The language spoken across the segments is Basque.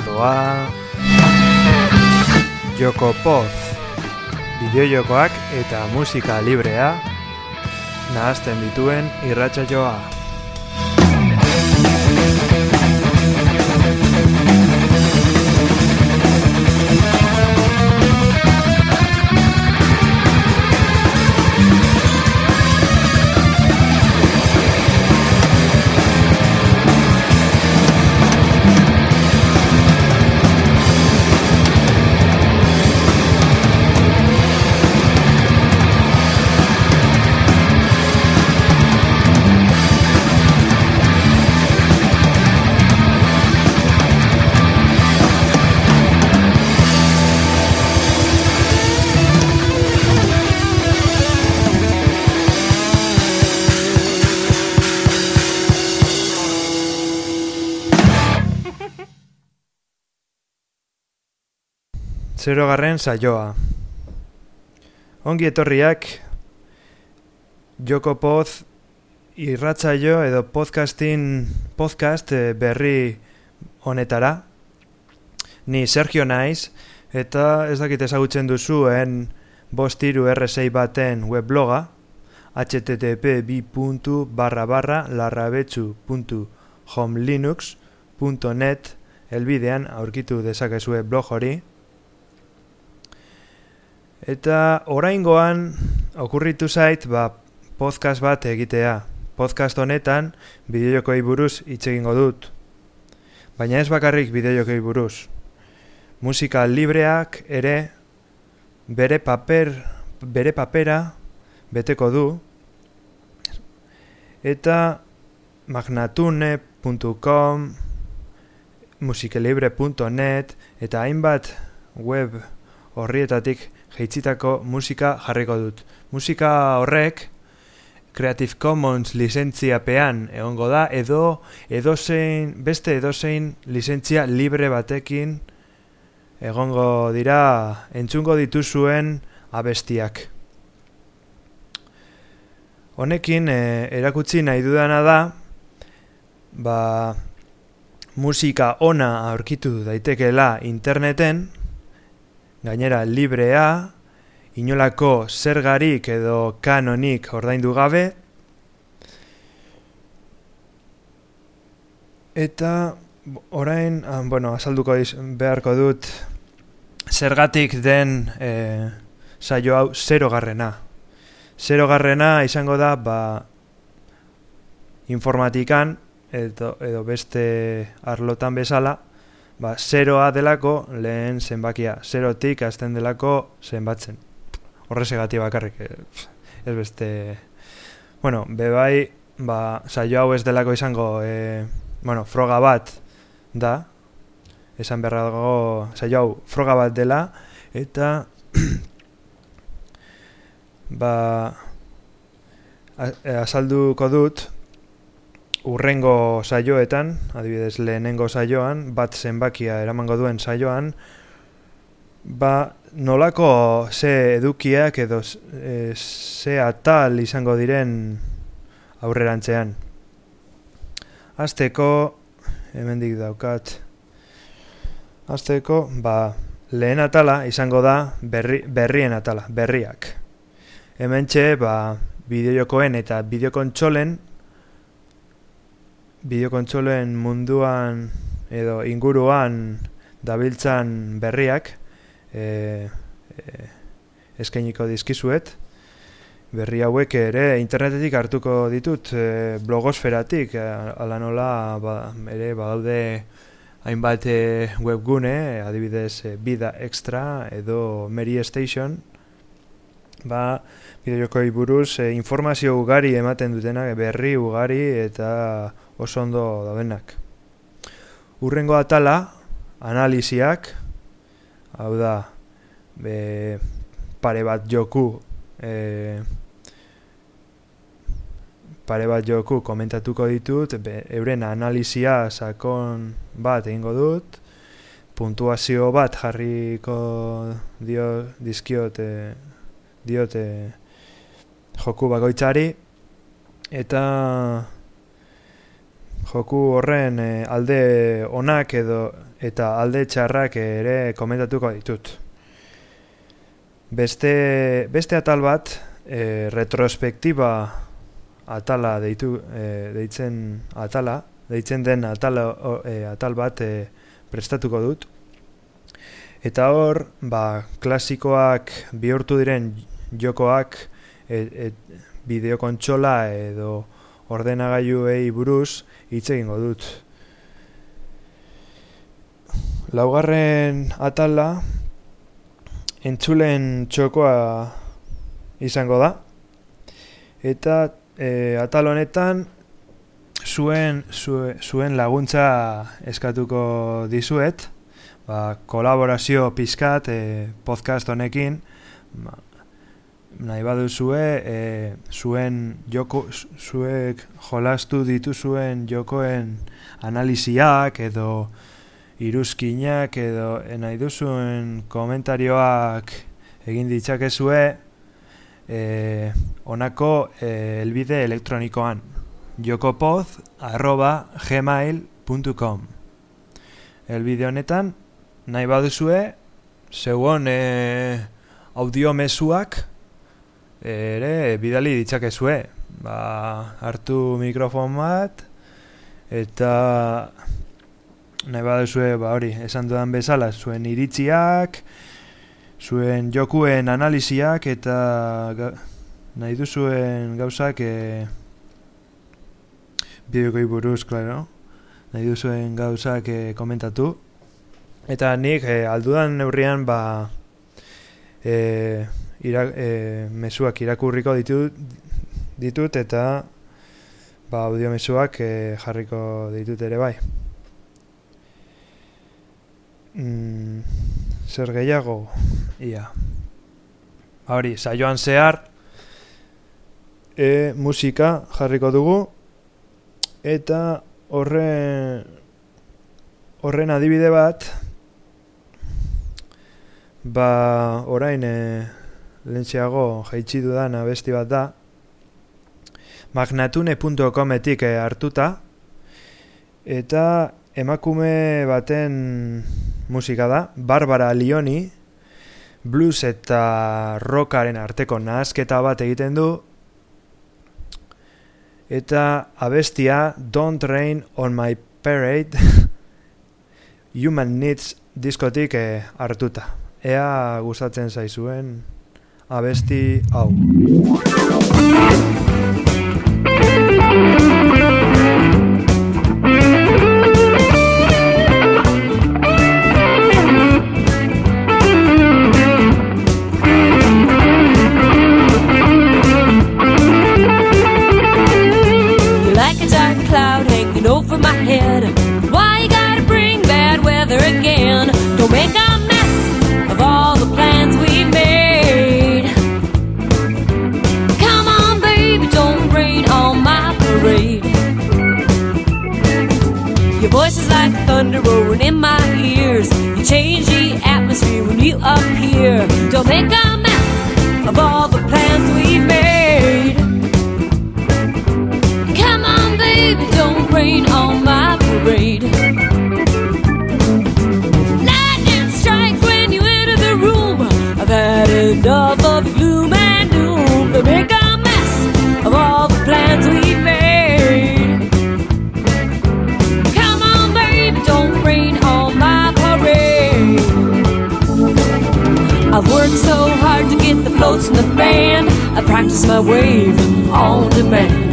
doa Joko Poz. Bideojokoak eta musika librea. Nahazten dituen irratxa joa Zero garren saioa. Ongi etorriak Joko Poz irratzaio edo podcastin podcast eh, berri honetara. Ni Sergio naiz eta ez dakit ezagutzen duzuen bostiru R6 baten webloga http bi barra barra elbidean aurkitu dezakezue blog hori. Eta oraingoan okurritu zait ba, podcast bat egitea. Podcast honetan bideojokoei buruz hitz egingo dut. Baina ez bakarrik bideojokoei buruz. Musika libreak ere bere paper bere papera beteko du. Eta magnatune.com musikelibre.net eta hainbat web horrietatik jeitzitako musika jarriko dut. Musika horrek Creative Commons lizentziapean egongo da edo edozein, beste edozein lizentzia libre batekin egongo dira entzungo dituzuen abestiak. Honekin e, erakutsi nahi dudana da ba, musika ona aurkitu daitekeela interneten gainera librea, inolako zergarik edo kanonik ordaindu gabe, eta orain, ah, bueno, azalduko iz, beharko dut, zergatik den e, saio hau zero garrena. Zero garrena izango da, ba, informatikan, edo, edo beste arlotan bezala, ba, zeroa delako lehen zenbakia, zerotik azten delako zenbatzen. Horrez egati bakarrik, eh, ez beste... Bueno, bebai, ba, saio hau ez delako izango, e, bueno, froga bat da, esan berra dago, saio hau froga bat dela, eta... ba, azalduko dut, urrengo saioetan, adibidez lehenengo saioan, bat zenbakia eramango duen saioan, ba nolako ze edukiak edo e, ze atal izango diren aurrerantzean. Azteko, hemendik daukat, Azteko, ba, lehen atala izango da berri, berrien atala, berriak. Hemen txe, ba, bideojokoen eta bideokontsolen bideokontsolen munduan edo inguruan dabiltzan berriak e, e, eskainiko dizkizuet. Berri hauek ere internetetik hartuko ditut e, blogosferatik e, ala nola ba, ere badaude hainbat e, webgune adibidez e, Bida Extra edo Mary Station. Ba bideojokoi buruz e, informazio ugari ematen dutenak berri ugari eta oso ondo daudenak. Urrengo atala, analiziak, hau da, be, pare bat joku, e, pare bat joku komentatuko ditut, be, euren analizia sakon bat egingo dut, puntuazio bat jarriko dio, dizkiote, diote joku bakoitzari, eta joku horren eh, alde onak edo eta alde txarrak ere komentatuko ditut. Beste, beste atal bat, e, retrospektiba atala deitu, e, deitzen atala, deitzen den atala, atal bat e, prestatuko dut. Eta hor, ba, klasikoak bihurtu diren jokoak e, e, bideokontsola edo ordenagailuei buruz hitz egingo dut. Laugarren atala entzulen txokoa izango da. Eta e, atal honetan zuen, zuen laguntza eskatuko dizuet. Ba, kolaborazio pizkat e, podcast honekin. Ba, nahi baduzue e, zuen joko zuek jolastu dituzuen jokoen analiziak edo iruzkinak edo e, nahi duzuen komentarioak egin ditzakezue e, onako e, elbide elektronikoan jokopoz arroba gmail.com elbide honetan nahi baduzue zeuon e, audio mesuak ere bidali ditzakezue. Ba, hartu mikrofon bat eta nahi baduzue, ba hori, esan dudan bezala, zuen iritziak, zuen jokuen analiziak eta ga, nahi duzuen gauzak e, bideokoi buruz, klaro, nahi duzuen gauzak e, komentatu. Eta nik e, aldudan neurrian, ba, e, ira, e, mesuak irakurriko ditut, ditut eta ba, audio mesuak e, jarriko ditut ere bai. Mm, zer gehiago? Ia. Ba, hori, saioan zehar e, musika jarriko dugu eta horren horren adibide bat ba orain e, lentxeago jaitsi dudan abesti bat da. Magnatune.cometik eh, hartuta. Eta emakume baten musika da Barbara Lioni blues eta rockaren arteko nahazketa bat egiten du. Eta abestia Don't Rain on My Parade. Human Needs diskotik eh, hartuta. Ea gustatzen zaizuen abesti hau. don't rain on my parade. Lightning strikes when you enter the room. I've had enough of gloom and doom. They make a mess of all the plans we made. Come on, baby, don't rain on my parade. I've worked so hard to get the floats in the band. I practice my wave on demand.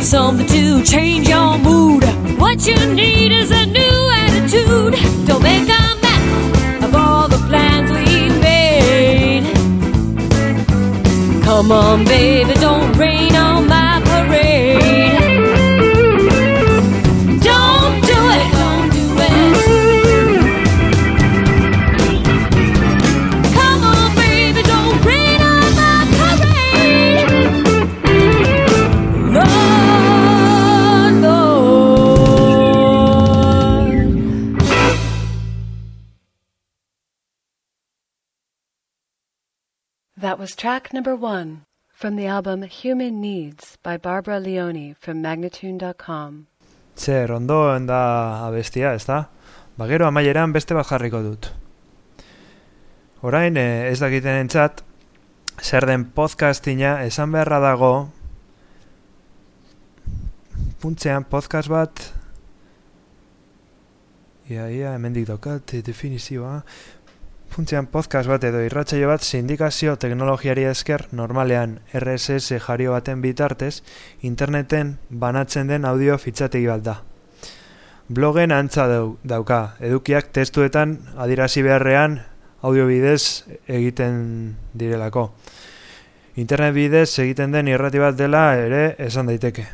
Need something to change your mood. What you need is a new attitude. Don't make a mess of all the plans we made. Come on, baby, don't rain on my That was track number one from the album Human Needs by Barbara Leone from Magnatune.com. Zer, ondo da abestia, ez da? Bagero amaieran beste bat jarriko dut. Orain, eh, ez dakiten entzat, zer den podcastina esan beharra dago, puntzean podcast bat, ia, ia, hemendik daukat, definizioa, Funtzean podcast bat edo irratsaio bat sindikazio teknologiari esker normalean RSS jario baten bitartez interneten banatzen den audio fitxategi bat da. Blogen antza dau, dauka, edukiak testuetan adirazi beharrean audio bidez egiten direlako. Internet bidez egiten den irrati bat dela ere esan daiteke.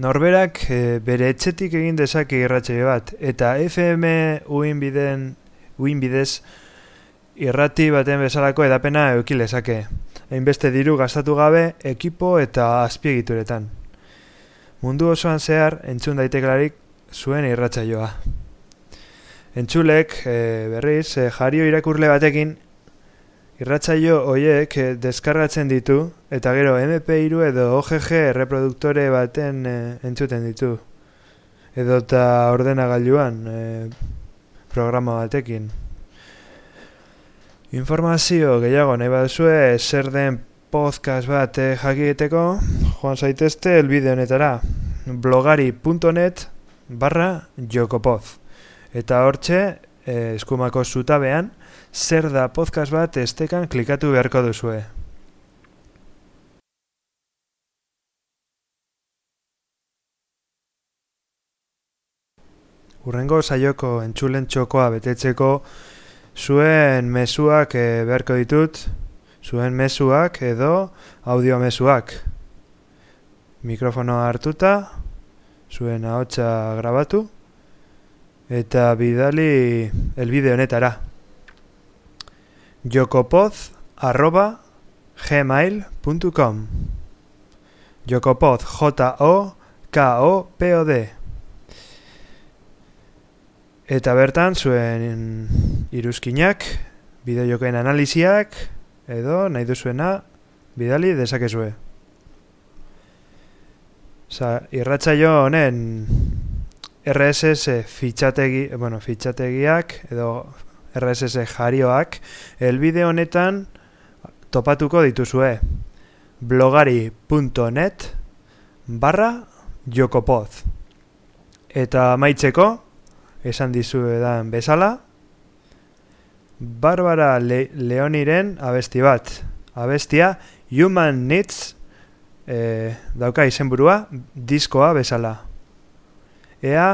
Norberak e, bere etxetik egin dezake irratsaio bat eta FM uin biden uin bidez irrati baten bezalako edapena euki lezake. Hainbeste diru gastatu gabe ekipo eta azpiegituretan. Mundu osoan zehar entzun daiteklarik zuen irratsaioa. Entzulek e, berriz e, jario irakurle batekin irratsaio hoiek e, deskargatzen ditu eta gero MP3 edo OGG reproduktore baten e, entzuten ditu. Edo eta ordenagailuan e, programa batekin. Informazio gehiago nahi baduzue zer den podcast bat eh, jakiteko, joan zaitezte elbide honetara blogari.net barra jokopoz. Eta hortxe, eh, eskumako zutabean, zer da podcast bat estekan klikatu beharko duzue. Urrengo saioko entzulen txokoa betetzeko zuen mezuak e, beharko ditut, zuen mezuak edo audio mezuak. Mikrofonoa hartuta, zuen ahotsa grabatu, eta bidali elbide honetara. jokopoz arroba gmail.com Jokopoz, J-O-K-O-P-O-D Eta bertan zuen iruzkinak, bideojokoen analiziak, edo nahi duzuena bidali dezakezue. Osa, irratzaio honen RSS fitxategi, bueno, fitxategiak edo RSS jarioak elbide honetan topatuko dituzue blogari.net barra jokopoz. Eta maitzeko, esan dizu edan bezala, Barbara Le Leoniren abesti bat. Abestia Human Needs e, dauka izenburua diskoa bezala. Ea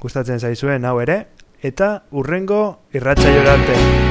gustatzen zaizuen hau ere eta urrengo irratsaio That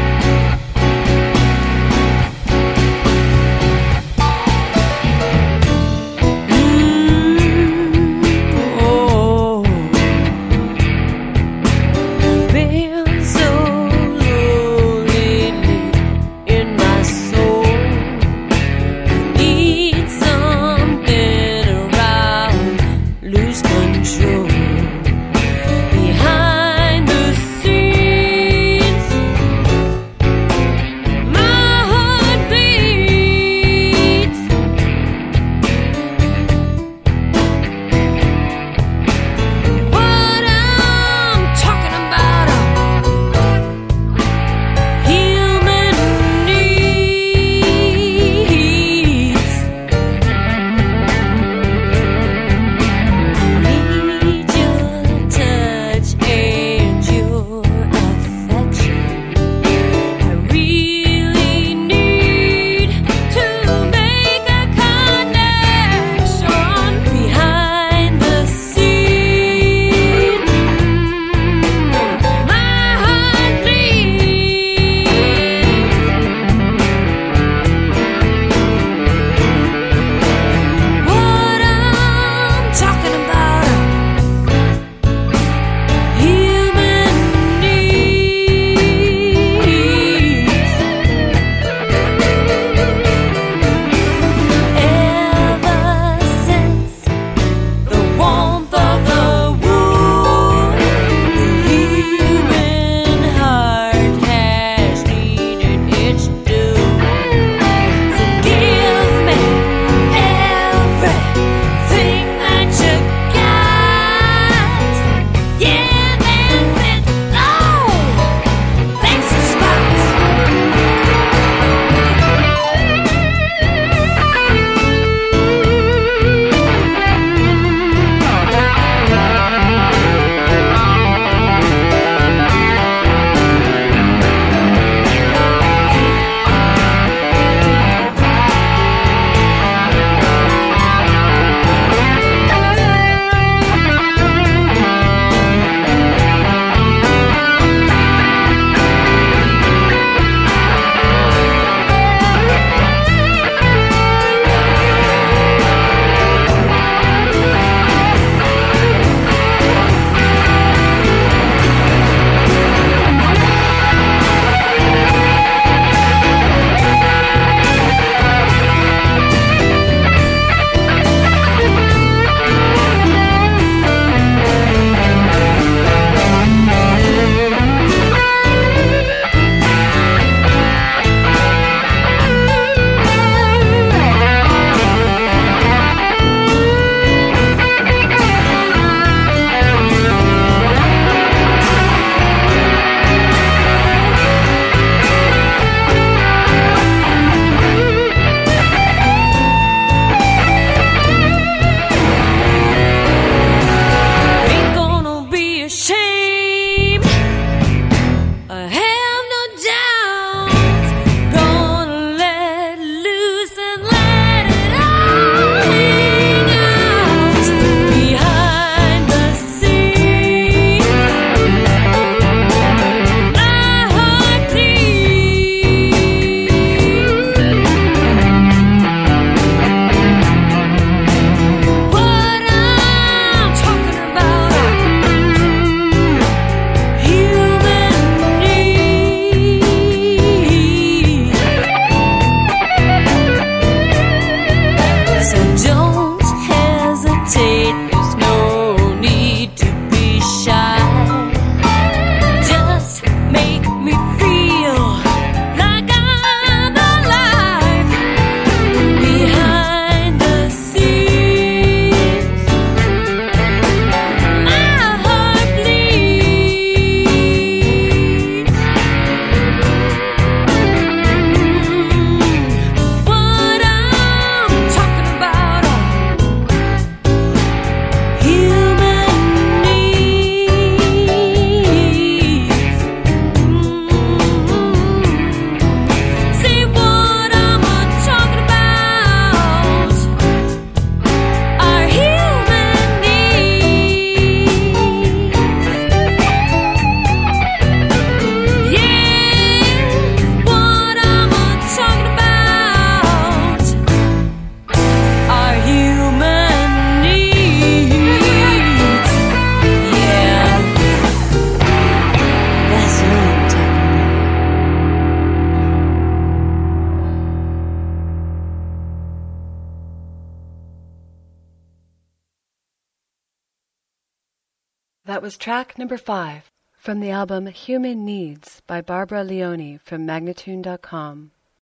was track number five from the album Human Needs by Barbara Leone from Magnatune.com.